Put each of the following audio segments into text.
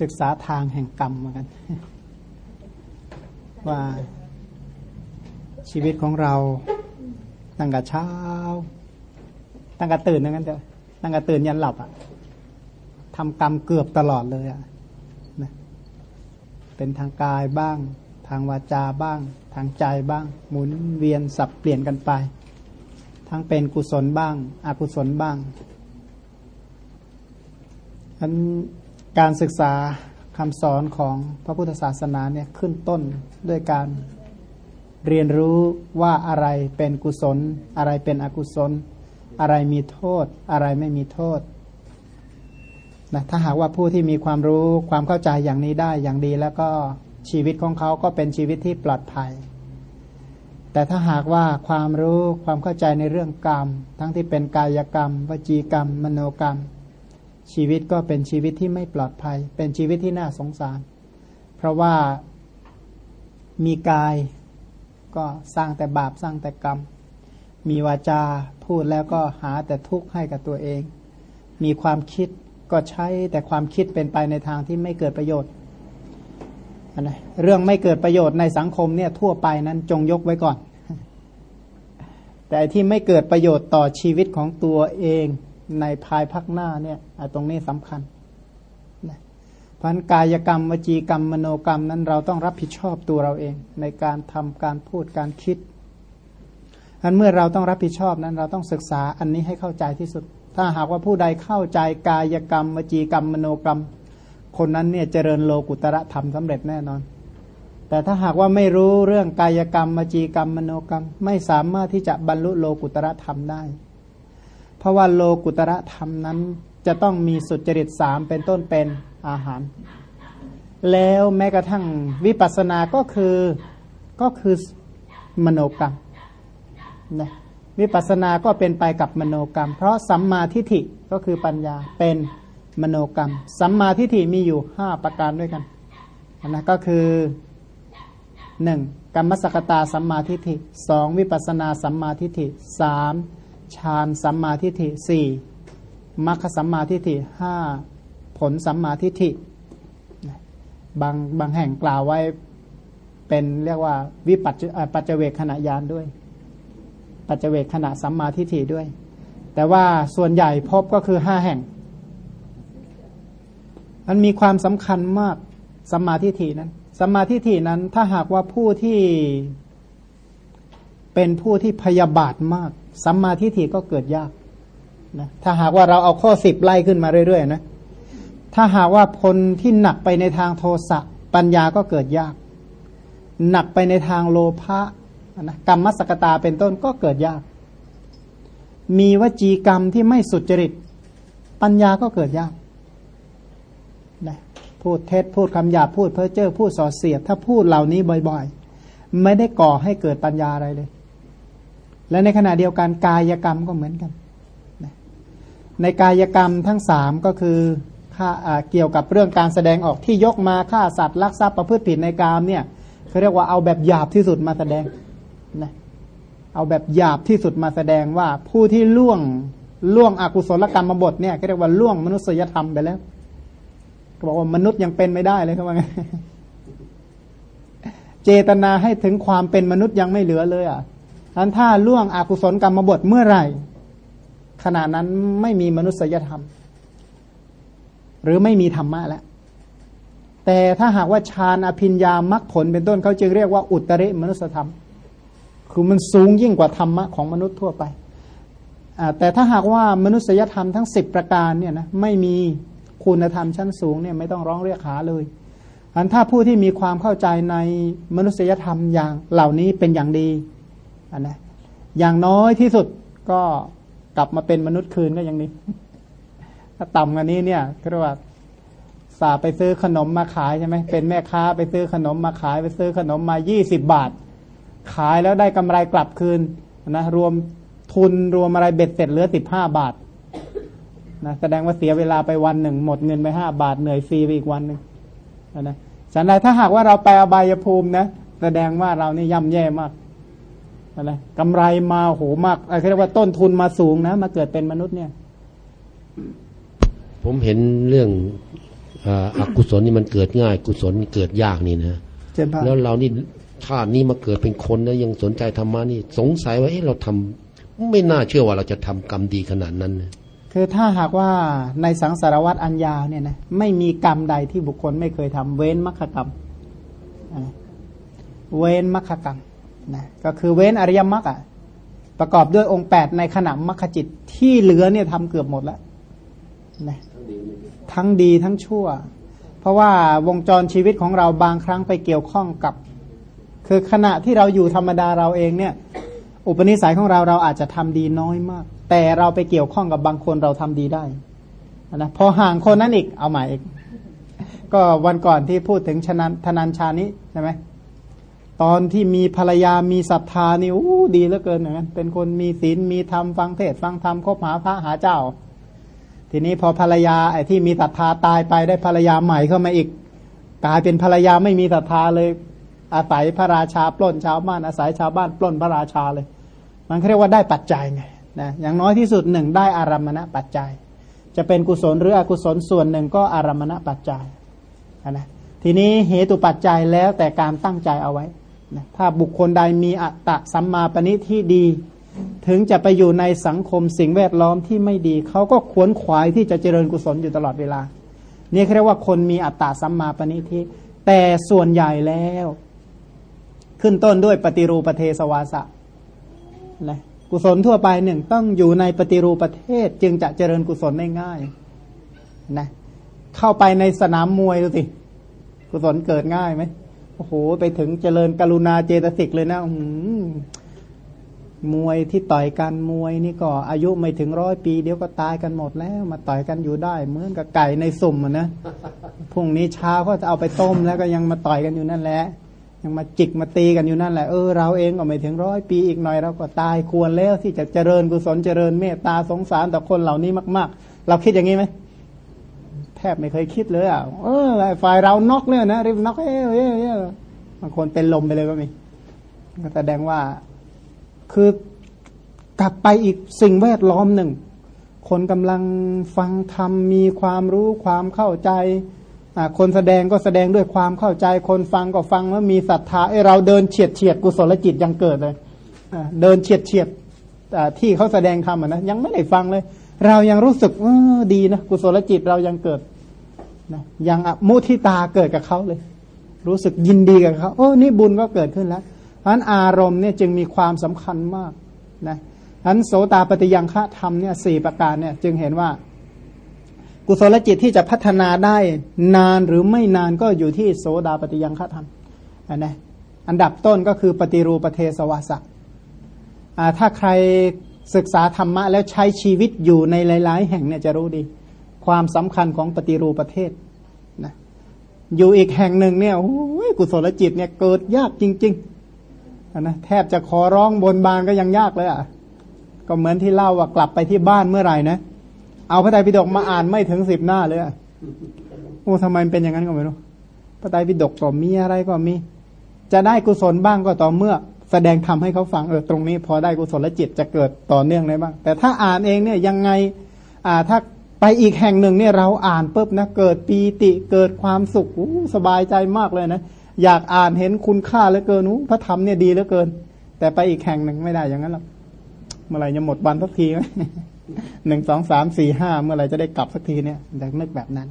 ศึกษาทางแห่งกรรมเหมือนกัน ว่าชีวิตของเรา ตั้งแต่เช้า ตั้งแต่ตื่นนั่นเถอะตั้งแต่ตื่นยันหลับอะทำกรรมเกือบตลอดเลยอะนะเป็นทางกายบ้าง ทางวาจาบ้าง ทางใจบ้าง หมุนเวียนสับเปลี่ยนกันไป ทั้งเป็นกุศลบ้าง อกุศลบ้างอัน การศึกษาคำสอนของพระพุทธศาสนาเนี่ยขึ้นต้นด้วยการเรียนรู้ว่าอะไรเป็นกุศล อะไรเป็นอกุศล อะไรมีโทษ อะไรไม่มีโทษนะถ้าหากว่าผู้ที่มีความรู้ความเข้าใจอย่างนี้ได้อย่างดี แล้วก็ชีวิตของเขาก็เป็นชีวิตที่ปลอดภัย แต่ถ้าหากว่าความรู้ความเข้าใจในเรื่องกรรม ทั้งที่เป็นกายกรรม วจีกรรม มโนกรรม ชีวิตก็เป็นชีวิตที่ไม่ปลอดภัย เป็นชีวิตที่น่าสงสาร เพราะว่ามีกายก็สร้างแต่บาปสร้างแต่กรรม มีวาจาพูดแล้วก็หาแต่ทุกข์ให้กับตัวเอง มีความคิดก็ใช้แต่ความคิดเป็นไปในทางที่ไม่เกิดประโยชน์นะเรื่องไม่เกิดประโยชน์ในสังคมเนี่ยทั่วไปนั้นจงยกไว้ก่อน แต่ที่ไม่เกิดประโยชน์ต่อชีวิตของตัวเอง ในภายภาคหน้าเนี่ยตรงนี้สำคัญพันกายกรรมวจีกรรมมโนกรรมนั้นเราต้องรับผิดชอบตัวเราเอง ในการทำการพูดการคิดอันเมื่อเราต้องรับผิดชอบนั้น เราต้องศึกษาอันนี้ให้เข้าใจที่สุด ถ้าหากว่าผู้ใดเข้าใจกายกรรมวจีกรรมมโนกรรม คนนั้นเนี่ยเจริญโลกุตระธรรมสำเร็จแน่นอน แต่ถ้าหากว่าไม่รู้เรื่องกายกรรมวจีกรรมมโนกรรม ไม่สามารถที่จะบรรลุโลกุตระธรรมได้ เพราะว่าโลกุตระธรรมนั้น จะต้องมีสุจริตสามเป็นต้นเป็นอาหาร แล้วแม้กระทั่งวิปัสสนาก็คือก็คือมโนกรรมนะวิปัสสนาก็เป็นไปกับมโนกรรม เพราะสัมมาทิฏฐิก็คือปัญญาเป็นมโนกรรม สัมมาทิฏฐิมีอยู่ห้าประการด้วยกันนะก็คือหนึ่งกรรมสกตาสัมมาทิฏฐิสองวิปัสนาสัมมาทิฏฐิสาม ฌานสัมมาทิฏฐิสี่มรรคสัมมาทิฏฐิห้าผลสัมมาทิฏฐิบางบางแห่งกล่าวไว้เป็นเรียกว่าวิปัจปัจเจเวกขณะยานด้วย ปัจเจเวกขณะสัมมาทิฏฐิด้วย แต่ว่าส่วนใหญ่พบก็คือห้าแห่ง มันมีความสำคัญมากสัมมาทิฏฐินั้นสัมมาทิฏฐินั้นถ้าหากว่าผู้ที่เป็นผู้ที่พยาบาทมาก สัมมาทิฏฐิก็เกิดยากนะถ้าหากว่าเราเอาข้อสิบไล่ขึ้นมาเรื่อยๆนะถ้าหากว่าพลที่หนักไปในทางโทสะปัญญาก็เกิดยาก หนักไปในทางโลภะนะกรรมมสกตาเป็นต้นก็เกิดยาก มีวจีกรรมที่ไม่สุจริต ปัญญาก็เกิดยากนะพูดเท็จพูดคำหยาบพูดเพ้อเจ้อพูดส่อเสียด ถ้าพูดเหล่านี้บ่อย ๆ ไม่ได้ก่อให้เกิดปัญญาอะไรเลย และในขณะเดียวกันกายกรรมก็เหมือนกัน ในกายกรรมทั้งสามก็คือเกี่ยวกับเรื่องการแสดงออกที่ยกมาฆ่าสัตว์ลักทรัพย์ประพฤติผิดในกามเนี่ยเขาเรียกว่าเอาแบบหยาบที่สุดมาแสดงนะเอาแบบหยาบที่สุดมาแสดงว่าผู้ที่ล่วงล่วงอกุศลกรรมบทเนี่ยเขาเรียกว่าล่วงมนุษยธรรมไปแล้วเขาบอกว่ามนุษย์ยังเป็นไม่ได้เลยเขาว่าไงเจตนาให้ถึงความเป็นมนุษย์ยังไม่เหลือเลยอะ อันถ้าล่วงอกุศลกรรมบทเมื่อไหร่ ขณะนั้นไม่มีมนุษยธรรม หรือไม่มีธรรมะแล้วแต่ถ้าหากว่าฌานอภิญญามรรคผลเป็นต้นเขาจึงเรียกว่าอุตริมนุสธรรม คือมันสูงยิ่งกว่าธรรมะของมนุษย์ทั่วไป แต่ถ้าหากว่ามนุษยธรรมทั้งสิบประการเนี่ยนะไม่มีคุณธรรมชั้นสูงเนี่ยไม่ต้องร้องเรียกหาเลยอันถ้าผู้ที่มีความเข้าใจในมนุษยธรรมอย่างเหล่านี้เป็นอย่างดี อันนะอย่างน้อยที่สุดก็กลับมาเป็นมนุษย์คืนก็ยังนี้ ถ้าต่ำกว่านี้เนี่ยเรียกว่าสาไปซื้อขนมมาขายใช่ไหมเป็นแม่ค้าไปซื้อขนมมาขายไปซื้อขนมมายี่สิบบาท ขายแล้วได้กำไรกลับคืนนะรวมทุนรวมอะไรเบ็ดเสร็จเหลือสิบห้าบาทนะแสดงว่าเสียเวลาไปวันหนึ่ง หมดเงินไปห้าบาทเหนื่อยฟรีไปอีกวันหนึ่งนะฉันใดถ้าหากว่าเราไปอบายภูมินะ แสดงว่าเรานี่ย่ำแย่มาก อะไรกำไรมาโหมากอะไรเรียกว่าต้นทุนมาสูงนะ มาเกิดเป็นมนุษย์เนี่ย ผมเห็นเรื่องอกุศลนี่มันเกิดง่าย กุศลเกิดยากนี่นะเจนพานแล้วเรานี่ชาตินี้มาเกิดเป็นคนนะยังสนใจธรรมะนี่ สงสัยว่าเอ๊ะเราทำไม่น่าเชื่อว่าเราจะทำกรรมดีขนาดนั้นนะคือถ้าหากว่าในสังสารวัตรอันยาวเนี่ยนะไม่มีกรรมใดที่บุคคลไม่เคยทำเว้นมรรคกรรมอ่าเว้นมรรคกรรม นะก็คือเว้นอริยมรรคอะประกอบด้วยองค์ 8 ในขณะมรรคจิตที่เหลือเนี่ยทำเกือบหมดแล้วนะทั้งดีทั้งชั่ว เพราะว่าวงจรชีวิตของเราบางครั้งไปเกี่ยวข้องกับ คือขณะที่เราอยู่ธรรมดาเราเองเนี่ย อุปนิสัยของเราเราอาจจะทำดีน้อยมาก แต่เราไปเกี่ยวข้องกับบางคนเราทำดีได้นะพอห่างคนนั้นอีกเอาใหม่อีก ก็วันก่อนที่พูดถึงชนันธนันชานิใช่ไหม ตอนที่มีภรรยามีศรัทธานี่อู้ดีเหลือเกินนั้นเป็นคนมีศีลมีธรรมฟังเทศน์ฟังธรรมคบหาพระหาเจ้า ทีนี้พอภรรยาไอ้ที่มีศรัทธาตายไปได้ภรรยาใหม่เข้ามาอีกกลายเป็นภรรยาไม่มีศรัทธาเลย อาศัยพระราชาปล้นชาวบ้านอาศัยชาวบ้านปล้นพระราชาเลย มันเรียกว่าได้ปัจจัยไงนะอย่างน้อยที่สุดหนึ่งได้อารมณะปัจจัย จะเป็นกุศลหรืออกุศลส่วนหนึ่งก็อารมณะปัจจัยนะทีนี้เหตุปัจจัยแล้วแต่การตั้งใจเอาไว้ ถ้าบุคคลใดมีอัตตะสัมมาปณิที่ดี ถึงจะไปอยู่ในสังคมสิ่งแวดล้อมที่ไม่ดี เขาก็ขวนขวายที่จะเจริญกุศลอยู่ตลอดเวลา นี่เรียกว่าคนมีอัตตาสัมมาปณิทิแต่ส่วนใหญ่แล้ว ขึ้นต้นด้วยปฏิรูปเทสวาสะนะกุศลทั่วไปหนึ่งต้องอยู่ในปฏิรูปประเทศจึงจะเจริญกุศลได้ง่ายนะเข้าไปในสนามมวยดูสิ กุศลเกิดง่ายไหม โอ้โห ไปถึงเจริญกรุณาเจตสิกเลยนะอืมวยที่ต่อยกันมวยนี่ก็อายุไม่ถึงร้อยปี เดี๋ยวก็ตายกันหมดแล้ว มาต่อยกันอยู่ได้ เหมือนกับไก่ในสุ่มอะนะพรุ่งนี้เช้าก็จะเอาไปต้มแล้วก็ยังมาต่อยกันอยู่นั่นแหละ ยังมาจิกมาตีกันอยู่นั่นแหละเออเราเองก็ไม่ถึงร้อยปีอีกหน่อยเราก็ตายควรแล้วที่จะเจริญกุศลเจริญเมตตาสงสารต่อคนเหล่านี้มาก ๆ เราคิดอย่างนี้ไหม แทบไม่เคยคิดเลยอะเออไอ้ฝ่ายเรานอกเนี่ยนะรีบนอกเอ้ยเอ้ยเอ้ยบางคนเป็นลมไปเลยก็มีก็แสดงว่าคือกลับไปอีกสิ่งแวดล้อมหนึ่ง คนกำลังฟังธรรมมีความรู้ความเข้าใจคนแสดงก็แสดงด้วยความเข้าใจ คนฟังก็ฟังแล้วมีศรัทธาไอเราเดินเฉียดเฉียดกุศลจิตยังเกิดเลยเดินเฉียดเฉียดที่เขาแสดงธรรมนะยังไม่ได้ฟังเลย เรายังรู้สึกเออดีนะกุศลจิตเรายังเกิดนะยังอมุทิตาเกิดกับเขาเลย รู้สึกยินดีกับเขาโอ้นี่บุญก็เกิดขึ้นแล้วเพราะนั้นอารมณ์เนี่ยจึงมีความสำคัญมากนะฉะนั้นโสตาปฏิยังฆะธรรมเนี่ยสี่ประการเนี่ยจึงเห็นว่า กุศลจิตที่จะพัฒนาได้นานหรือไม่นานก็อยู่ที่โสดาปฏิยังฆะธรรมนะอันดับต้นก็คือปฏิรูปเทสวาสะอ่าถ้าใคร ศึกษาธรรมะแล้วใช้ชีวิตอยู่ในหลาย ๆ แห่งเนี่ยจะรู้ดี ความสำคัญของปฏิรูปประเทศนะอยู่อีกแห่งหนึ่งเนี่ยโอ้ยกุศลจิตเนี่ยเกิดยากจริงๆนะแทบจะขอร้องบนบานก็ยังยากเลยอะก็เหมือนที่เล่าว่ากลับไปที่บ้านเมื่อไหร่นะเอาพระไตรปิฎกมาอ่านไม่ถึงสิบหน้าเลยอะโอ้ทำไมเป็นอย่างนั้นก็ไม่รู้พระไตรปิฎกก็มีอะไรก็มี จะได้กุศลบ้างก็ต่อเมื่อ แสดงทำให้เขาฟังเออตรงนี้พอได้กุศลจิตจะเกิดต่อเนื่องได้บ้าง แต่ถ้าอ่านเองเนี่ยยังไงอ่าถ้าไปอีกแห่งหนึ่งเนี่ยเราอ่านปุ๊บนะเกิดปีติเกิดความสุขสบายใจมากเลยนะอยากอ่านเห็นคุณค่าเหลือเกินอู้พระธรรมเนี่ยดีเหลือเกิน แต่ไปอีกแห่งหนึ่งไม่ได้อย่างนั้นหรอกเมื่อไหร่จะหมดวันสักทีไหมหนึ่งสองสามสี่ห้าเมื่อไหร่จะได้กลับสักทีเนี่ยอยากนึกแบบนั้น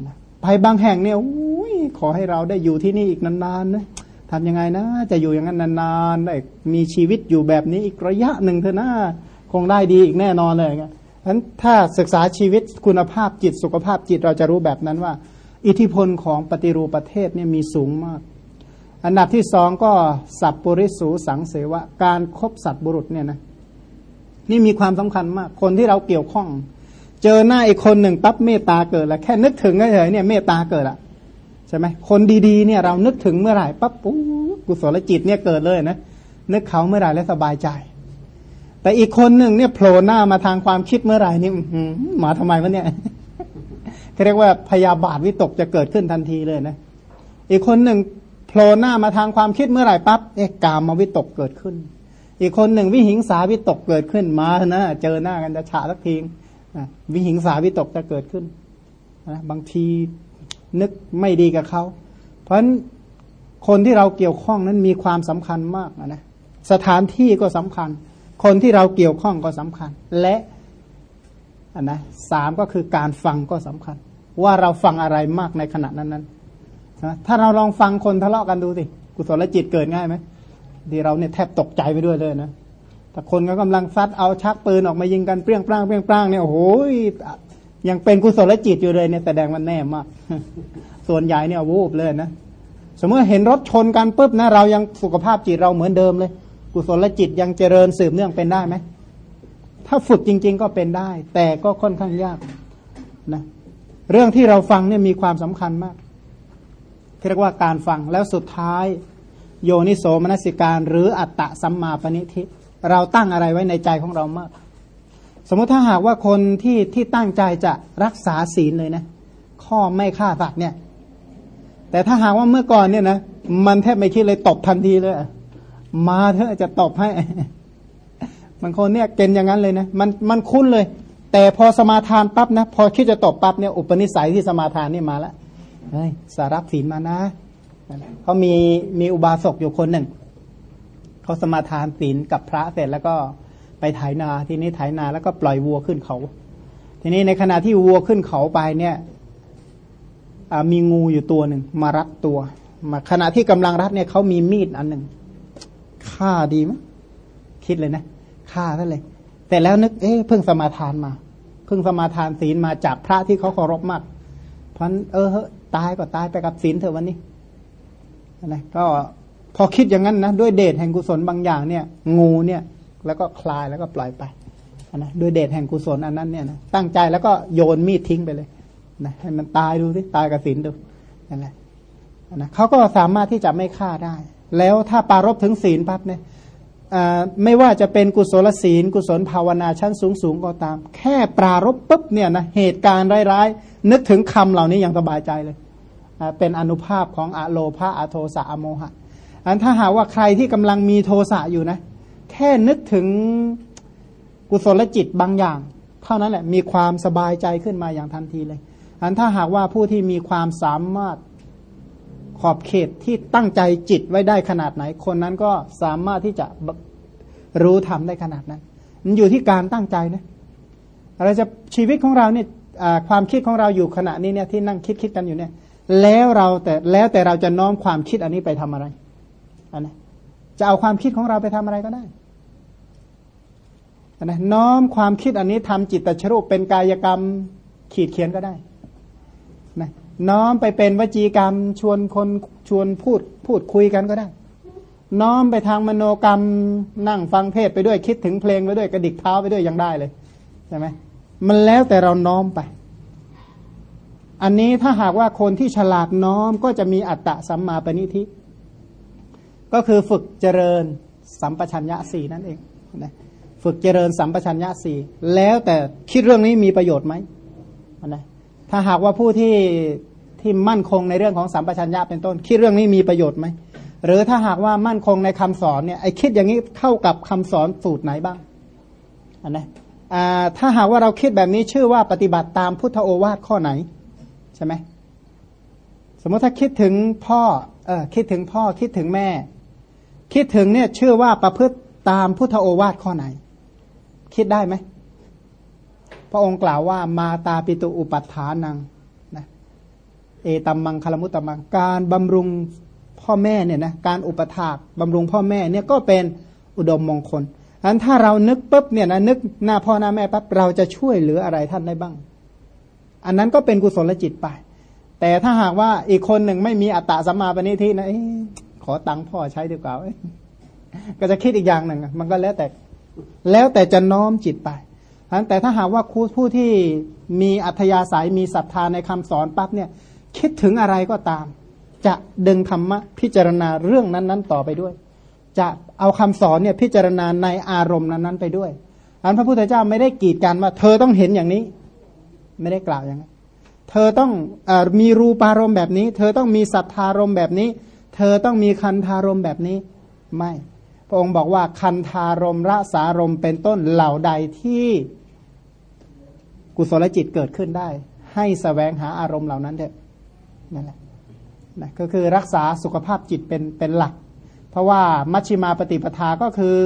นะไปบางแห่งเนี่ยอุ้ยขอให้เราได้อยู่ที่นี่อีกนานๆนะ ทำยังไงนะ จะอยู่อย่างนั้นนานๆได้มีชีวิตอยู่แบบนี้อีกระยะหนึ่งเถอะนะคงได้ดีอีกแน่นอนเลยงั้นฉะนั้นถ้าศึกษาชีวิตคุณภาพจิตสุขภาพจิตเราจะรู้แบบนั้นว่า อิทธิพลของปฏิรูปประเทศเนี่ยมีสูงมาก อันดับที่สองก็สัพปริสูสังเสวะการครบสัตว์บุรุษเนี่ยนะนี่มีความสำคัญมาก คนที่เราเกี่ยวข้อง เจอหน้าอีกคนหนึ่งปั๊บเมตตาเกิดแล้วแค่นึกถึงเฉยๆเนี่ยเมตตาเกิดอะ ใช่ไหมคนดีๆเนี่ยเรานึกถึงเมื่อไหร่ปั๊บปุ๊กุศลจิตเนี่ยเกิดเลยนะนึกเขาเมื่อไหร่แล้วสบายใจ แต่อีกคนหนึ่งเนี่ยโผล่หน้ามาทางความคิดเมื่อไหร่นี่มาทำไมวะเนี่ยเขาเรียกว่าพยาบาทวิตกจะเกิดขึ้นทันทีเลยนะอีกคนหนึ่งโผล่หน้ามาทางความคิดเมื่อไหร่ปั๊บเอ๊ะกามมาวิตกเกิดขึ้น อีกคนหนึ่งวิหิงสาวิตกเกิดขึ้นมานะเจอหน้ากันจะฉะสักทีวิหิงสาวิตกจะเกิดขึ้นนะบางที นึกไม่ดีกับเขา เพราะฉะนั้นคนที่เราเกี่ยวข้องนั้นมีความสำคัญมากนะสถานที่ก็สำคัญ คนที่เราเกี่ยวข้องก็สำคัญ และอันนะสามก็คือการฟังก็สำคัญ ว่าเราฟังอะไรมากในขณะนั้นนั้นนะถ้าเราลองฟังคนทะเลาะกันดูสิกุศลจิตเกิดง่ายไหมดีเราเนี่ยแทบตกใจไปด้วยเลยนะแต่คนก็กำลังซัดเอาชักปืนออกมายิงกันเปรี้ยงปร้างเปรี้ยงปร้างเนี่ยโอ้โห ยังเป็นกุศลจิตอยู่เลยเนี่ยแสดงมันแน่มาก ส่วนใหญ่เนี่ยวูบเลยนะ สมมติเห็นรถชนกันปุ๊บนะเรายังสุขภาพจิตเราเหมือนเดิมเลย กุศลจิตยังเจริญสืบเนื่องเป็นได้ไหม ถ้าฝึกจริง ๆ ก็เป็นได้ แต่ก็ค่อนข้างยากนะ เรื่องที่เราฟังเนี่ยมีความสำคัญมากเรียกว่าการฟังแล้วสุดท้าย โยนิโสมนสิการ หรืออัตตะสัมมาปณิทิ เราตั้งอะไรไว้ในใจของเรามาก สมมติถ้าหากว่าคนที่ที่ตั้งใจจะรักษาศีลเลยนะ ข้อไม่ฆ่าสัตว์เนี่ย แต่ถ้าหากว่าเมื่อก่อนเนี่ยนะมันแทบไม่คิดเลยตบทันทีเลยมาเถอะจะตบให้บางคนเนี่ยเกณฑ์อย่างนั้นเลยนะมันมันคุ้นเลย แต่พอสมาทานปั๊บนะ พอคิดจะตบปั๊บเนี่ยอุปนิสัยที่สมาทานนี่มาแล้วเฮ้ยสารับศีลมานะเขามีมีอุบาสกอยู่คนหนึ่งเขาสมาทานศีลกับพระเสร็จแล้วก็ ไปไถนาทีนี้ไถนาแล้วก็ปล่อยวัวขึ้นเขา ทีนี้ในขณะที่วัวขึ้นเขาไปเนี่ยมีงูอยู่ตัวหนึ่งมารัดตัว มาขณะที่กำลังรัดเนี่ยเขามีมีดอันหนึ่งฆ่าดีมั้ยคิดเลยนะฆ่าท่านเลย แต่แล้วนึกเอ๊ะเพิ่งสมาทานมา เพิ่งสมาทานศีลมาจากพระที่เขาเคารพมาก เพราะเออตายก็ตายไปกับศีลเถอะวันนี้นะก็พอคิดอย่างนั้นนะด้วยเดชแห่งกุศลบางอย่างเนี่ย งูเนี่ย แล้วก็คลายแล้วก็ปล่อยไปนะด้วยเดชแห่งกุศลอันนั้นเนี่ยนะตั้งใจแล้วก็โยนมีดทิ้งไปเลยนะให้มันตายดูสิตายกับศีลดูนั่นแหละนะเขาก็สามารถที่จะไม่ฆ่าได้ แล้วถ้าปารบถึงศีลปั๊บเนี่ยไม่ว่าจะเป็นกุศลศีล กุศลภาวนาชั้นสูงสูงก็ตาม แค่ปรารบปุ๊บเนี่ยนะเหตุการณ์ร้ายๆนึกถึงคำเหล่านี้ยังสบายใจเลยเป็นอนุภาพของอะโลภาอโทสะอโมหะอันถ้าหาว่าใครที่กำลังมีโทสะอยู่นะ แค่นึกถึงกุศลจิตบางอย่าง เท่านั้นแหละมีความสบายใจขึ้นมาอย่างทันทีเลยอันถ้าหากว่าผู้ที่มีความสามารถขอบเขตที่ตั้งใจจิตไว้ได้ขนาดไหน คนนั้นก็สามารถที่จะรู้ทำได้ขนาดนั้นมันอยู่ที่การตั้งใจนะเราจะชีวิตของเราเนี่ยความคิดของเราอยู่ขณะนี้เนี่ยที่นั่งคิดคิดกันอยู่เนี่ย แล้วเราแต่แล้วแต่เราจะน้อมความคิดอันนี้ไปทำอะไรอันนี้จะเอาความคิดของเราไปทำอะไรก็ได้ นนี้น้อมความคิดอันนี้ทำจิตตชรูปเป็นกายกรรมขีดเขียนก็ได้นะน้อมไปเป็นวจีกรรม ชวนคนชวนพูดพูดคุยกันก็ได้ น้อมไปทางมโนกรรมนั่งฟังเทศไปด้วยคิดถึงเพลงไปด้วยกระดิกเท้าไปด้วยยังได้เลยใช่ไหมมันแล้วแต่เราน้อมไป อันนี้ถ้าหากว่าคนที่ฉลาดน้อมก็จะมีอัตตะสัมมาปณิทิก็คือฝึกเจริญสัมปชัญญะสี่นั่นเองนะ ฝึกเจริญสัมปชัญญะสี่แล้วแต่คิดเรื่องนี้มีประโยชน์ไหมนะถ้าหากว่าผู้ที่ที่มั่นคงในเรื่องของสัมปชัญญะเป็นต้น คิดเรื่องนี้มีประโยชน์ไหมหรือถ้าหากว่ามั่นคงในคำสอนเนี่ยไอคิดอย่างนี้เข้ากับคำสอนสูตรไหนบ้างอันนะถ้าหากว่าเราคิดแบบนี้ชื่อว่าปฏิบัติตามพุทธโอวาทข้อไหนใช่ไหมสมมติถ้าคิดถึงพ่อเออคิดถึงพ่อคิดถึงแม่ คิดถึงเนี่ยชื่อว่าประพฤติตามพุทธโอวาทข้อไหน คิดได้ไหม พระองค์กล่าวว่ามาตาปิตุอุปัฏฐานังนะเอตัมมังคลมุตตมัง การบำรุงพ่อแม่เนี่ยนะการอุปถากบำรุงพ่อแม่เนี่ยก็เป็นอุดมมงคลอันถ้าเรานึกปุ๊บเนี่ยนะนึกหน้าพ่อหน้าแม่ปั๊บเราจะช่วยเหลืออะไรท่านได้บ้าง อันนั้นก็เป็นกุศลจิตไป แต่ถ้าหากว่าอีกคนหนึ่งไม่มีอัตตาสัมมาปณิทินะขอตังค์พ่อใช้ดีกว่าก็จะคิดอีกอย่างหนึ่งมันก็แล้วแต่ แล้วแต่จะน้อมจิตไปแต่ถ้าหากว่าผู้ที่มีอัธยาศัยมีศรัทธาในคำสอนปั๊บเนี่ย คิดถึงอะไรก็ตาม จะดึงธรรมะพิจารณาเรื่องนั้นๆ ต่อไปด้วย จะเอาคำสอนเนี่ยพิจารณาในอารมณ์นั้นๆไปด้วยอันพระพุทธเจ้าไม่ได้กีดกันว่า เธอต้องเห็นอย่างนี้ ไม่ได้กล่าวอย่างนั้นเธอต้องอมีรูปารมณ์แบบนี้ เธอต้องมีศรัทธารมณ์แบบนี้ เธอต้องมีคันธารมณ์แบบนี้ ไม่ พระองค์บอกว่าคันธารมระสารมเป็นต้นเหล่าใดที่กุศลจิตเกิดขึ้นได้ ให้สแสวงหาอารมณ์เหล่านั้นเถอะนั่นแหละนะก็คือรักษาสุขภาพจิตเป็นเป็นหลัก เพราะว่ามัชฌิมาปฏิปทาก็คือ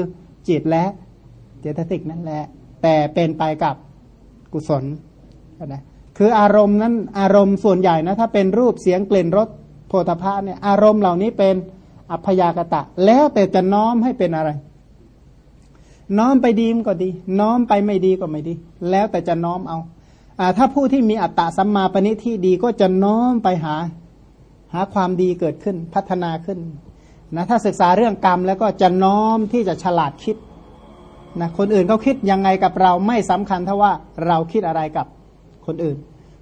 จิตและเจตสิกนั่นแหละ แต่เป็นไปกับกุศลนะคืออารมณ์นั้นอารมณ์ส่วนใหญ่นะถ้าเป็นรูปเสียงกลิ่นรสโพธภะเนี่ยอารมณ์เหล่านี้เป็น อัพยากตะ แล้วแต่จะน้อมให้เป็นอะไร น้อมไปดีมก็ดี น้อมไปไม่ดีก็ไม่ดี แล้วแต่จะน้อมเอาอาถ้าผู้ที่มีอัตตะสัมมาปณิที่ดีก็จะน้อมไปหา หาความดีเกิดขึ้นพัฒนาขึ้นนะถ้าศึกษาเรื่องกรรมแล้วก็จะน้อมที่จะฉลาดคิดนะคนอื่นเขาคิดยังไงกับเราไม่สำคัญเท่าว่าเราคิดอะไรกับคนอื่น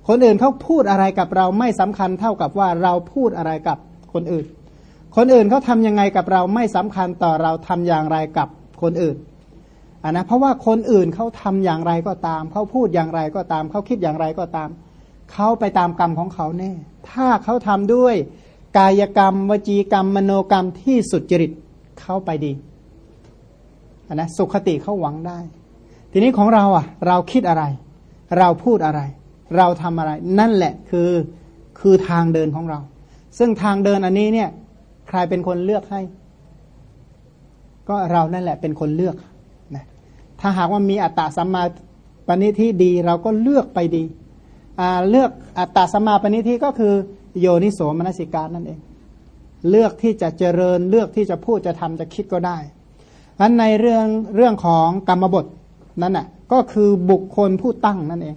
คนอื่นเขาพูดอะไรกับเราไม่สำคัญเท่ากับว่าเราพูดอะไรกับคนอื่น คนอื่นเขาทำยังไงกับเราไม่สำคัญต่อเราทำอย่างไรกับคนอื่นอ่านะเพราะว่าคนอื่นเขาทำอย่างไรก็ตาม เขาพูดอย่างไรก็ตาม เขาคิดอย่างไรก็ตาม เขาไปตามกรรมของเขาแน่ ถ้าเขาทำด้วยกายกรรม วจีกรรม มโนกรรมที่สุจริตเขาไปดีนนะสุขติเขาหวังได้ ทีนี้ของเราอะ เราคิดอะไร เราพูดอะไร เราทำอะไร นั่นแหละคือคือทางเดินของเรา ซึ่งทางเดินอันนี้เนี่ย ใครเป็นคนเลือกให้ ก็เรานั่นแหละเป็นคนเลือกนะถ้าหากว่ามีอัตตาสัมมาปณิที่ดี เราก็เลือกไปดีเลือกอัตตาสัมมาปณิที่ก็คือโยนิโสมนสิการนั่นเอง เลือกที่จะเจริญเลือกที่จะพูดจะทำจะคิดก็ได้อันในเรื่องเรื่องของกรรมบทนั่นน่ะก็คือบุคคลผู้ตั้งนั่นเอง